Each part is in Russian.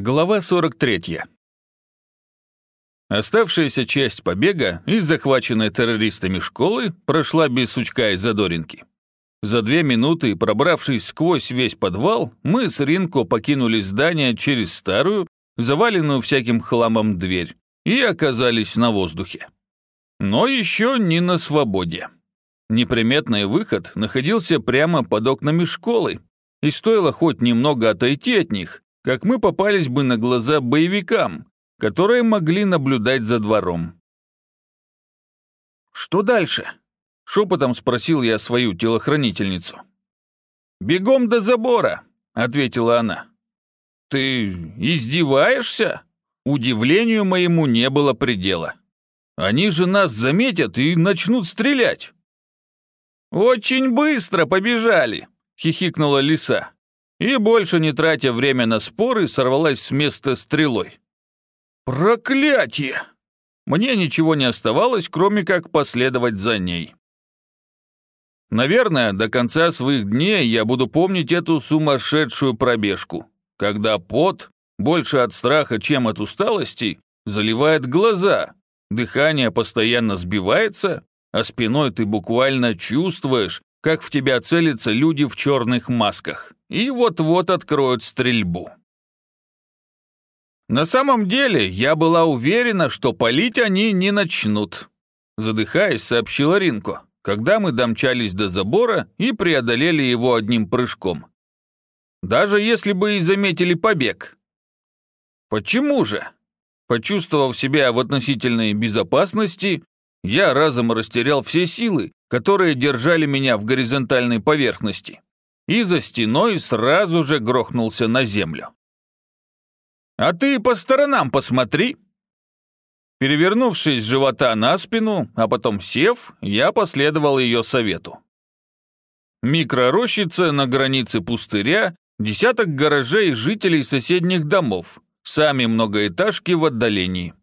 Глава 43. Оставшаяся часть побега из захваченной террористами школы прошла без сучка и задоринки. За две минуты, пробравшись сквозь весь подвал, мы с Ринко покинули здание через старую, заваленную всяким хламом дверь, и оказались на воздухе. Но еще не на свободе. Неприметный выход находился прямо под окнами школы, и стоило хоть немного отойти от них, как мы попались бы на глаза боевикам, которые могли наблюдать за двором. «Что дальше?» — шепотом спросил я свою телохранительницу. «Бегом до забора», — ответила она. «Ты издеваешься?» Удивлению моему не было предела. «Они же нас заметят и начнут стрелять». «Очень быстро побежали», — хихикнула лиса и, больше не тратя время на споры, сорвалась с места стрелой. «Проклятие!» Мне ничего не оставалось, кроме как последовать за ней. Наверное, до конца своих дней я буду помнить эту сумасшедшую пробежку, когда пот, больше от страха, чем от усталости, заливает глаза, дыхание постоянно сбивается, а спиной ты буквально чувствуешь, как в тебя целятся люди в черных масках и вот-вот откроют стрельбу. На самом деле, я была уверена, что палить они не начнут. Задыхаясь, сообщила Ринко, когда мы домчались до забора и преодолели его одним прыжком. Даже если бы и заметили побег. Почему же? Почувствовав себя в относительной безопасности, я разом растерял все силы, которые держали меня в горизонтальной поверхности и за стеной сразу же грохнулся на землю. «А ты по сторонам посмотри!» Перевернувшись с живота на спину, а потом сев, я последовал ее совету. Микророщица на границе пустыря, десяток гаражей жителей соседних домов, сами многоэтажки в отдалении.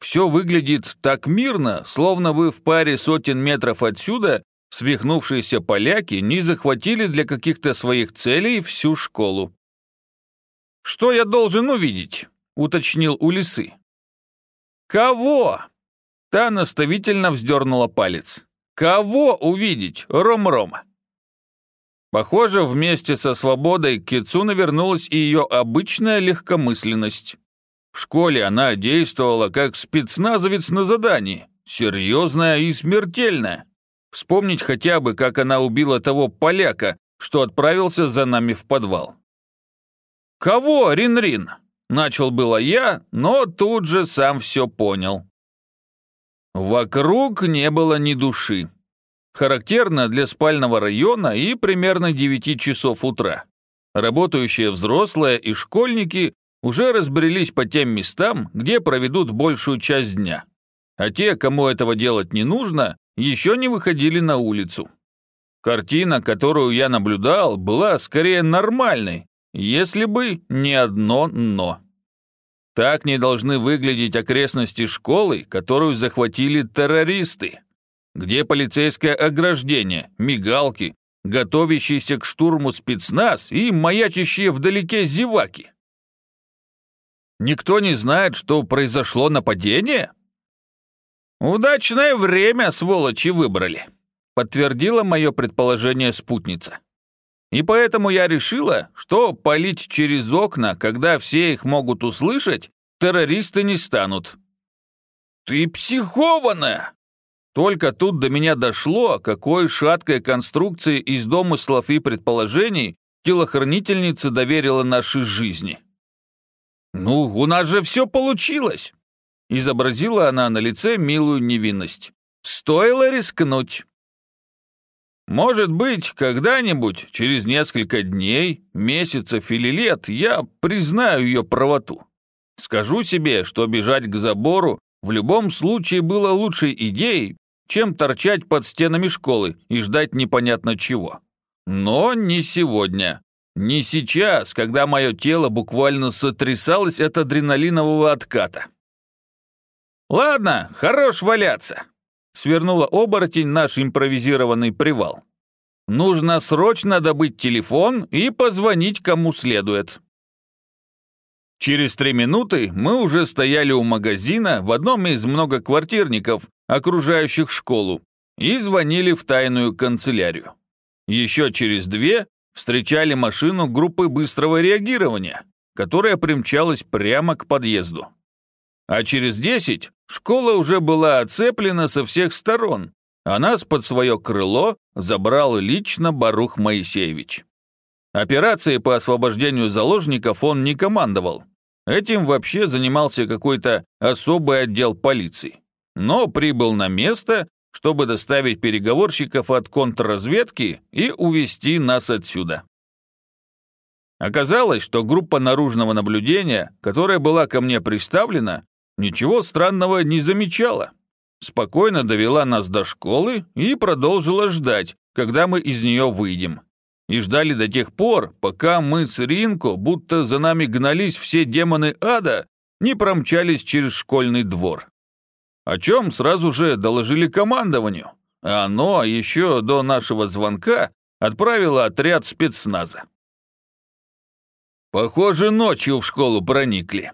Все выглядит так мирно, словно бы в паре сотен метров отсюда Свихнувшиеся поляки не захватили для каких-то своих целей всю школу. «Что я должен увидеть?» — уточнил у лисы. «Кого?» Та наставительно вздернула палец. «Кого увидеть, Ром-Ром?» Похоже, вместе со свободой к Кицуна вернулась и ее обычная легкомысленность. В школе она действовала как спецназовец на задании, серьезная и смертельная. Вспомнить хотя бы, как она убила того поляка, что отправился за нами в подвал. «Кого, Рин-Рин?» Начал было я, но тут же сам все понял. Вокруг не было ни души. Характерно для спального района и примерно 9 часов утра. Работающие взрослые и школьники уже разбрелись по тем местам, где проведут большую часть дня. А те, кому этого делать не нужно, еще не выходили на улицу. Картина, которую я наблюдал, была скорее нормальной, если бы не одно «но». Так не должны выглядеть окрестности школы, которую захватили террористы. Где полицейское ограждение, мигалки, готовящийся к штурму спецназ и маячащие вдалеке зеваки. Никто не знает, что произошло нападение? «Удачное время, сволочи, выбрали», — подтвердила мое предположение спутница. «И поэтому я решила, что палить через окна, когда все их могут услышать, террористы не станут». «Ты психованная!» Только тут до меня дошло, какой шаткой конструкции из домыслов и предположений телохранительница доверила нашей жизни. «Ну, у нас же все получилось!» Изобразила она на лице милую невинность. Стоило рискнуть. Может быть, когда-нибудь, через несколько дней, месяцев или лет, я признаю ее правоту. Скажу себе, что бежать к забору в любом случае было лучшей идеей, чем торчать под стенами школы и ждать непонятно чего. Но не сегодня. Не сейчас, когда мое тело буквально сотрясалось от адреналинового отката. «Ладно, хорош валяться!» Свернула оборотень наш импровизированный привал. «Нужно срочно добыть телефон и позвонить кому следует». Через три минуты мы уже стояли у магазина в одном из многоквартирников, окружающих школу, и звонили в тайную канцелярию. Еще через две встречали машину группы быстрого реагирования, которая примчалась прямо к подъезду. А через десять школа уже была оцеплена со всех сторон, а нас под свое крыло забрал лично Барух Моисеевич. Операцией по освобождению заложников он не командовал. Этим вообще занимался какой-то особый отдел полиции. Но прибыл на место, чтобы доставить переговорщиков от контрразведки и увести нас отсюда. Оказалось, что группа наружного наблюдения, которая была ко мне представлена, ничего странного не замечала. Спокойно довела нас до школы и продолжила ждать, когда мы из нее выйдем и ждали до тех пор, пока мы с Ринко, будто за нами гнались все демоны ада, не промчались через школьный двор. О чем сразу же доложили командованию, а оно еще до нашего звонка отправило отряд спецназа. Похоже, ночью в школу проникли.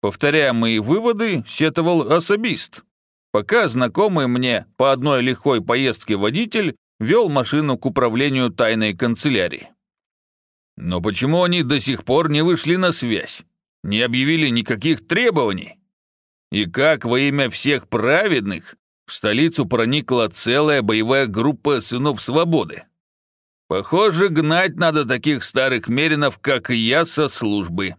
Повторяя мои выводы, сетовал особист. Пока знакомый мне по одной лихой поездке водитель вел машину к управлению тайной канцелярии. Но почему они до сих пор не вышли на связь? Не объявили никаких требований? И как во имя всех праведных в столицу проникла целая боевая группа сынов свободы? Похоже, гнать надо таких старых меринов, как и я, со службы.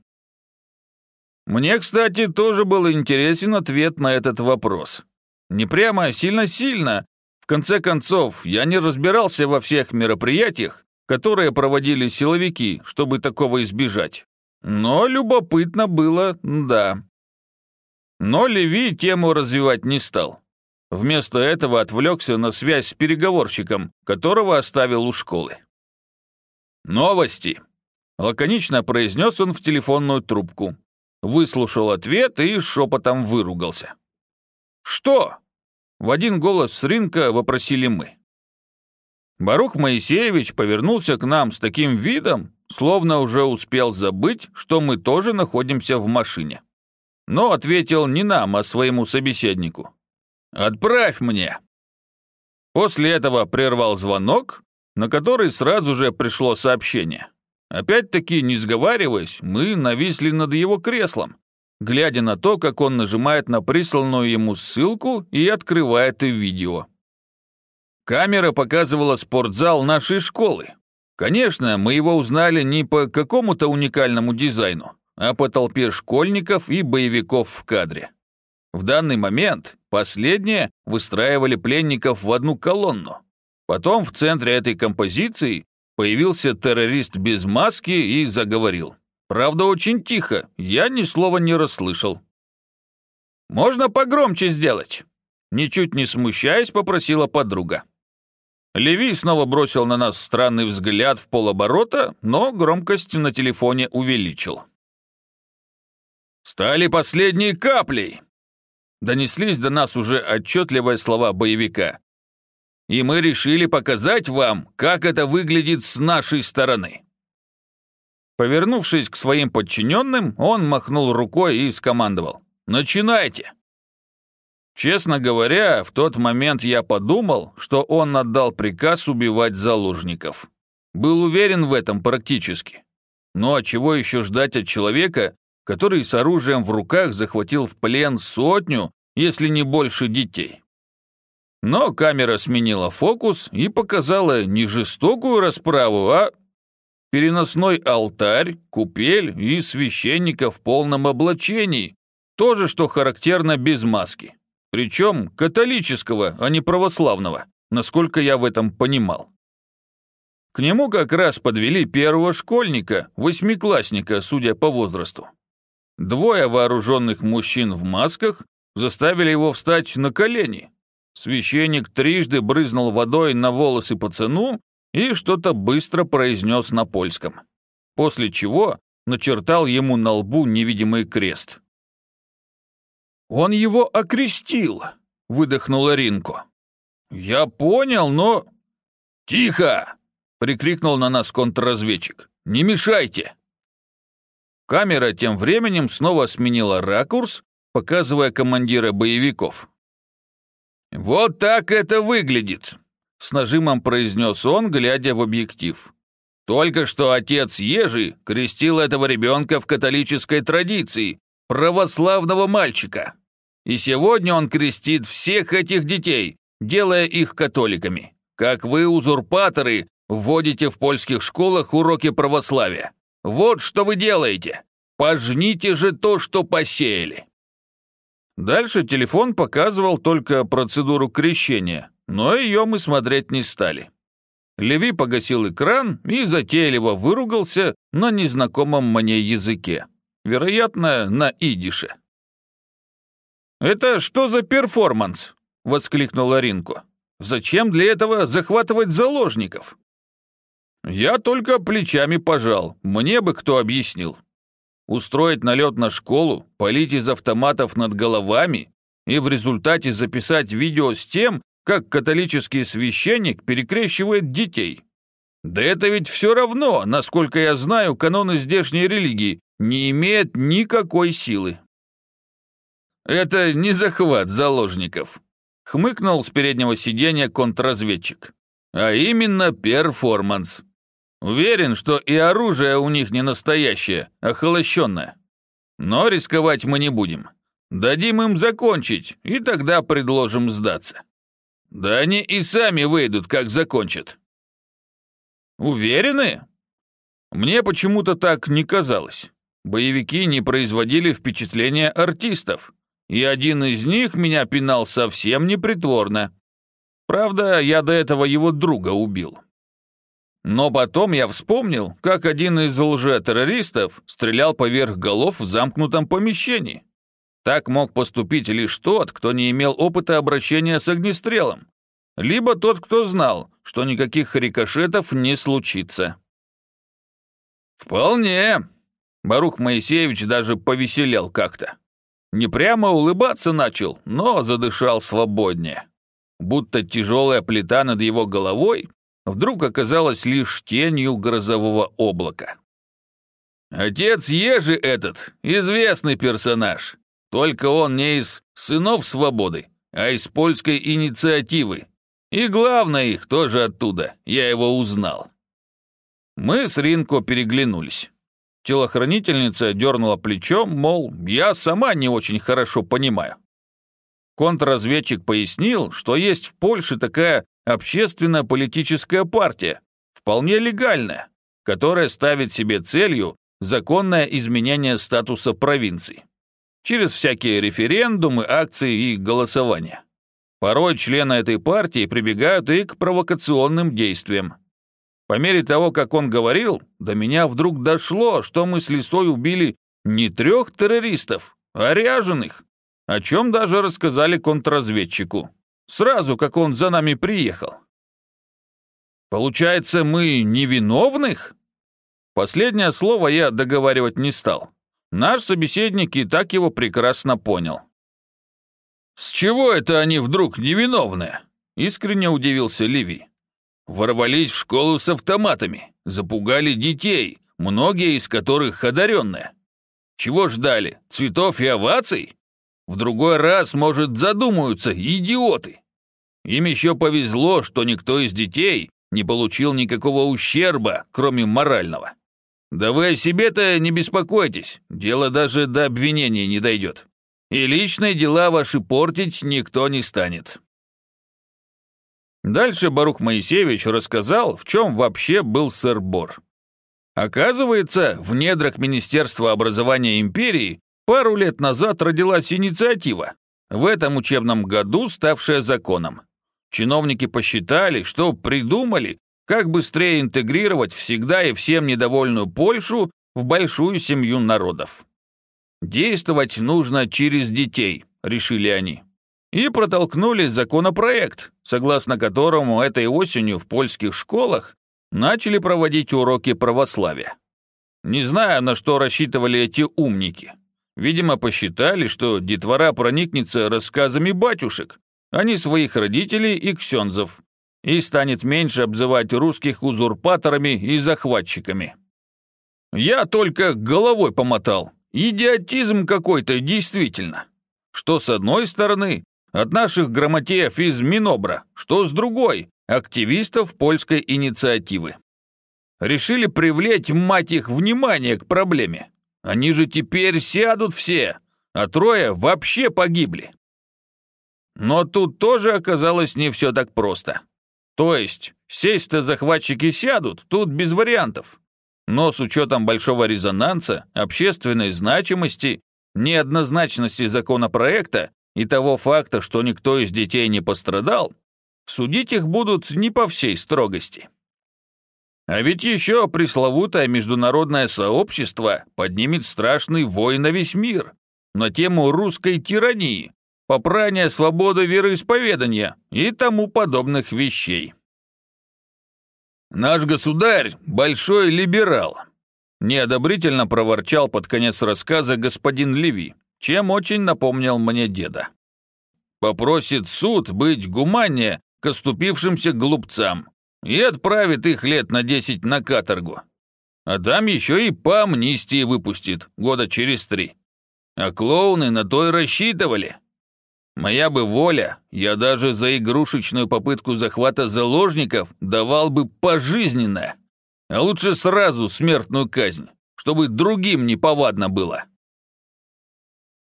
Мне, кстати, тоже был интересен ответ на этот вопрос. Не прямо, а сильно-сильно, конце концов, я не разбирался во всех мероприятиях, которые проводили силовики, чтобы такого избежать. Но любопытно было, да. Но Леви тему развивать не стал. Вместо этого отвлекся на связь с переговорщиком, которого оставил у школы. «Новости!» — лаконично произнес он в телефонную трубку. Выслушал ответ и шепотом выругался. «Что?» В один голос с рынка вопросили мы. Барух Моисеевич повернулся к нам с таким видом, словно уже успел забыть, что мы тоже находимся в машине. Но ответил не нам, а своему собеседнику. «Отправь мне!» После этого прервал звонок, на который сразу же пришло сообщение. Опять-таки, не сговариваясь, мы нависли над его креслом, глядя на то, как он нажимает на присланную ему ссылку и открывает видео. Камера показывала спортзал нашей школы. Конечно, мы его узнали не по какому-то уникальному дизайну, а по толпе школьников и боевиков в кадре. В данный момент последние выстраивали пленников в одну колонну. Потом в центре этой композиции появился террорист без маски и заговорил. Правда, очень тихо, я ни слова не расслышал. «Можно погромче сделать?» Ничуть не смущаясь, попросила подруга. Леви снова бросил на нас странный взгляд в полоборота, но громкость на телефоне увеличил. «Стали последней каплей!» Донеслись до нас уже отчетливые слова боевика. «И мы решили показать вам, как это выглядит с нашей стороны». Повернувшись к своим подчиненным, он махнул рукой и скомандовал. «Начинайте!» Честно говоря, в тот момент я подумал, что он отдал приказ убивать заложников. Был уверен в этом практически. А чего еще ждать от человека, который с оружием в руках захватил в плен сотню, если не больше детей? Но камера сменила фокус и показала не жестокую расправу, а переносной алтарь, купель и священника в полном облачении. тоже что характерно без маски. Причем католического, а не православного, насколько я в этом понимал. К нему как раз подвели первого школьника, восьмиклассника, судя по возрасту. Двое вооруженных мужчин в масках заставили его встать на колени. Священник трижды брызнул водой на волосы пацану и что-то быстро произнес на польском, после чего начертал ему на лбу невидимый крест. «Он его окрестил!» — выдохнула Ринко. «Я понял, но...» «Тихо!» — прикрикнул на нас контрразведчик. «Не мешайте!» Камера тем временем снова сменила ракурс, показывая командира боевиков. «Вот так это выглядит», — с нажимом произнес он, глядя в объектив. «Только что отец Ежи крестил этого ребенка в католической традиции, православного мальчика. И сегодня он крестит всех этих детей, делая их католиками. Как вы, узурпаторы, вводите в польских школах уроки православия. Вот что вы делаете. Пожните же то, что посеяли. Дальше телефон показывал только процедуру крещения, но ее мы смотреть не стали. Леви погасил экран и затейливо выругался на незнакомом мне языке. Вероятно, на идише. «Это что за перформанс?» — воскликнула Ринко. «Зачем для этого захватывать заложников?» Я только плечами пожал, мне бы кто объяснил. Устроить налет на школу, полить из автоматов над головами и в результате записать видео с тем, как католический священник перекрещивает детей. Да это ведь все равно, насколько я знаю, каноны здешней религии не имеют никакой силы. Это не захват заложников, хмыкнул с переднего сиденья контрразведчик, а именно перформанс. Уверен, что и оружие у них не настоящее, а холощенное. Но рисковать мы не будем. Дадим им закончить, и тогда предложим сдаться. Да они и сами выйдут, как закончат. Уверены? Мне почему-то так не казалось. Боевики не производили впечатления артистов, и один из них меня пинал совсем непритворно. Правда, я до этого его друга убил. Но потом я вспомнил, как один из лже-террористов стрелял поверх голов в замкнутом помещении. Так мог поступить лишь тот, кто не имел опыта обращения с огнестрелом, либо тот, кто знал, что никаких рикошетов не случится. «Вполне», Барух Моисеевич даже повеселел как-то. Не прямо улыбаться начал, но задышал свободнее. Будто тяжелая плита над его головой вдруг оказалась лишь тенью грозового облака. Отец Ежи этот — известный персонаж, только он не из «сынов свободы», а из польской инициативы. И главное их тоже оттуда, я его узнал. Мы с Ринко переглянулись. Телохранительница дернула плечом, мол, я сама не очень хорошо понимаю. Контрразведчик пояснил, что есть в Польше такая общественно-политическая партия, вполне легальная, которая ставит себе целью законное изменение статуса провинций через всякие референдумы, акции и голосования. Порой члены этой партии прибегают и к провокационным действиям. По мере того, как он говорил, до меня вдруг дошло, что мы с Лисой убили не трех террористов, а ряженых, о чем даже рассказали контрразведчику сразу, как он за нами приехал. Получается, мы невиновных? Последнее слово я договаривать не стал. Наш собеседник и так его прекрасно понял. «С чего это они вдруг невиновные?» — искренне удивился Ливий. «Ворвались в школу с автоматами, запугали детей, многие из которых одаренные. Чего ждали, цветов и оваций? В другой раз, может, задумаются, идиоты. Им еще повезло, что никто из детей не получил никакого ущерба, кроме морального. Да вы о себе-то не беспокойтесь, дело даже до обвинения не дойдет. И личные дела ваши портить никто не станет. Дальше Барух Моисеевич рассказал, в чем вообще был сэр Бор. Оказывается, в недрах Министерства образования империи пару лет назад родилась инициатива, в этом учебном году ставшая законом. Чиновники посчитали, что придумали, как быстрее интегрировать всегда и всем недовольную Польшу в большую семью народов. Действовать нужно через детей, решили они. И протолкнули законопроект, согласно которому этой осенью в польских школах начали проводить уроки православия. Не знаю, на что рассчитывали эти умники. Видимо, посчитали, что детвора проникнется рассказами батюшек, а не своих родителей и ксензов, и станет меньше обзывать русских узурпаторами и захватчиками. Я только головой помотал. Идиотизм какой-то, действительно. Что с одной стороны, от наших грамотеев из Минобра, что с другой, активистов польской инициативы. Решили привлечь, мать их, внимание к проблеме. Они же теперь сядут все, а трое вообще погибли. Но тут тоже оказалось не все так просто. То есть, сесть-то захватчики сядут, тут без вариантов. Но с учетом большого резонанса, общественной значимости, неоднозначности законопроекта и того факта, что никто из детей не пострадал, судить их будут не по всей строгости. А ведь еще пресловутое международное сообщество поднимет страшный вой на весь мир на тему русской тирании, попрания свободы вероисповедания и тому подобных вещей. «Наш государь – большой либерал», – неодобрительно проворчал под конец рассказа господин Леви, чем очень напомнил мне деда. «Попросит суд быть гуманнее к оступившимся глупцам и отправит их лет на десять на каторгу. А там еще и по амнистии выпустит года через три. А клоуны на то и рассчитывали. Моя бы воля, я даже за игрушечную попытку захвата заложников давал бы пожизненное, а лучше сразу смертную казнь, чтобы другим не повадно было.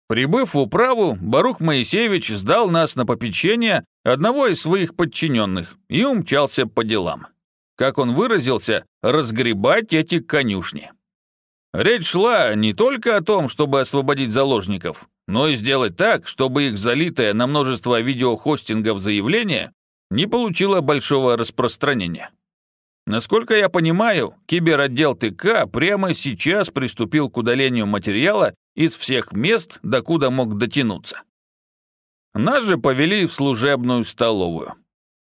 Прибыв в управу, Барух Моисеевич сдал нас на попечение одного из своих подчиненных и умчался по делам. Как он выразился, разгребать эти конюшни. Речь шла не только о том, чтобы освободить заложников, но и сделать так, чтобы их залитое на множество видеохостингов заявление не получило большого распространения. Насколько я понимаю, киберотдел ТК прямо сейчас приступил к удалению материала из всех мест, докуда мог дотянуться. Нас же повели в служебную столовую.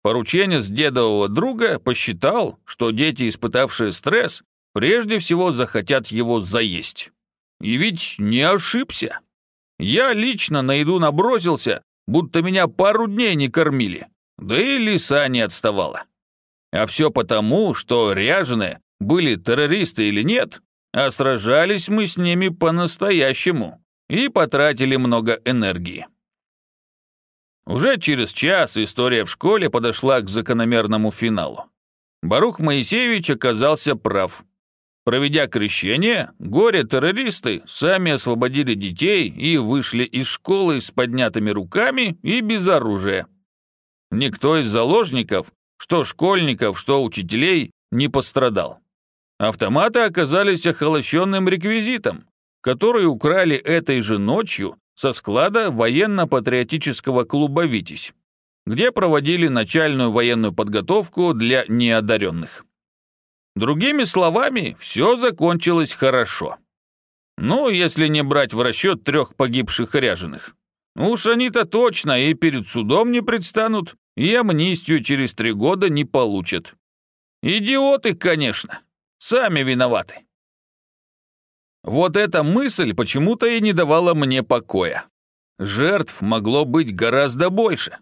Порученец дедового друга посчитал, что дети, испытавшие стресс, прежде всего захотят его заесть. И ведь не ошибся. Я лично на еду набросился, будто меня пару дней не кормили, да и лиса не отставала. А все потому, что ряженые, были террористы или нет, а сражались мы с ними по-настоящему и потратили много энергии. Уже через час история в школе подошла к закономерному финалу. Барух Моисеевич оказался прав. Проведя крещение, горе-террористы сами освободили детей и вышли из школы с поднятыми руками и без оружия. Никто из заложников, что школьников, что учителей, не пострадал. Автоматы оказались охолощенным реквизитом, который украли этой же ночью со склада военно-патриотического клуба «Витязь», где проводили начальную военную подготовку для неодаренных. Другими словами, все закончилось хорошо. Ну, если не брать в расчет трех погибших ряженых. Уж они-то точно и перед судом не предстанут, и амнистию через три года не получат. Идиоты, конечно. Сами виноваты. Вот эта мысль почему-то и не давала мне покоя. Жертв могло быть гораздо больше.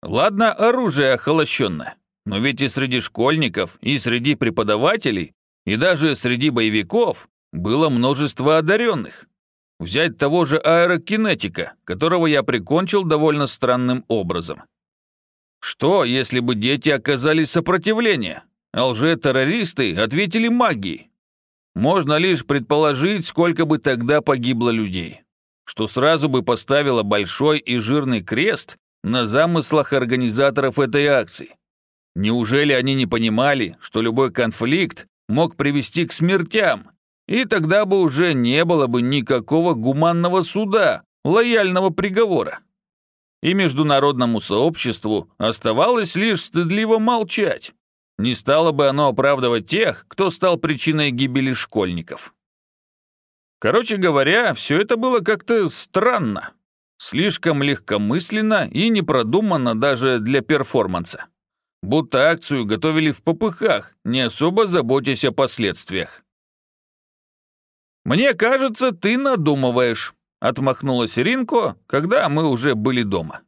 Ладно, оружие охолощенное. Но ведь и среди школьников, и среди преподавателей, и даже среди боевиков было множество одаренных. Взять того же аэрокинетика, которого я прикончил довольно странным образом. Что, если бы дети оказали сопротивление, а лже-террористы ответили магией? Можно лишь предположить, сколько бы тогда погибло людей, что сразу бы поставило большой и жирный крест на замыслах организаторов этой акции. Неужели они не понимали, что любой конфликт мог привести к смертям, и тогда бы уже не было бы никакого гуманного суда, лояльного приговора? И международному сообществу оставалось лишь стыдливо молчать. Не стало бы оно оправдывать тех, кто стал причиной гибели школьников. Короче говоря, все это было как-то странно. Слишком легкомысленно и непродуманно даже для перформанса будто акцию готовили в попыхах, не особо заботясь о последствиях. «Мне кажется, ты надумываешь», — отмахнулась Ринко, когда мы уже были дома.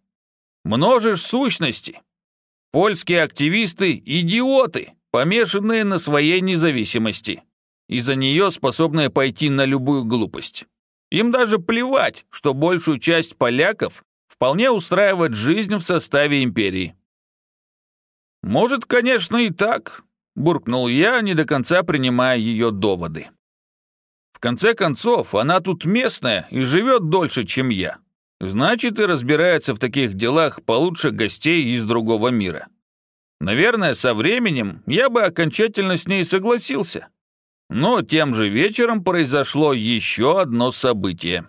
«Множишь сущности. Польские активисты — идиоты, помешанные на своей независимости. из-за нее способные пойти на любую глупость. Им даже плевать, что большую часть поляков вполне устраивает жизнь в составе империи. «Может, конечно, и так», — буркнул я, не до конца принимая ее доводы. «В конце концов, она тут местная и живет дольше, чем я. Значит, и разбирается в таких делах получше гостей из другого мира. Наверное, со временем я бы окончательно с ней согласился. Но тем же вечером произошло еще одно событие.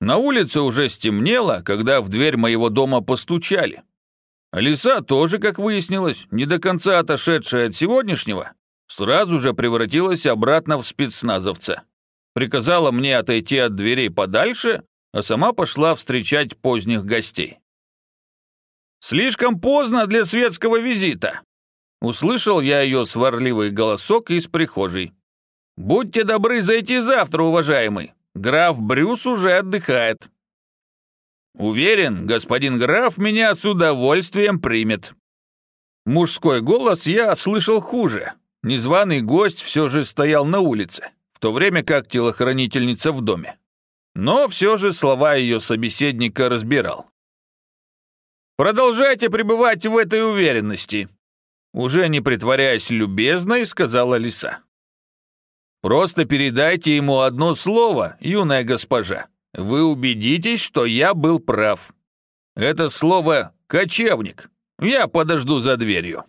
На улице уже стемнело, когда в дверь моего дома постучали. Лиса тоже, как выяснилось, не до конца отошедшая от сегодняшнего, сразу же превратилась обратно в спецназовца. Приказала мне отойти от дверей подальше, а сама пошла встречать поздних гостей. «Слишком поздно для светского визита», Услышал я ее сварливый голосок из прихожей. «Будьте добры зайти завтра, уважаемый. Граф Брюс уже отдыхает». «Уверен, господин граф меня с удовольствием примет». Мужской голос я слышал хуже. Незваный гость все же стоял на улице, в то время как телохранительница в доме. Но все же слова ее собеседника разбирал. «Продолжайте пребывать в этой уверенности», уже не притворяясь любезной, сказала лиса. «Просто передайте ему одно слово, юная госпожа. Вы убедитесь, что я был прав. Это слово «кочевник». Я подожду за дверью».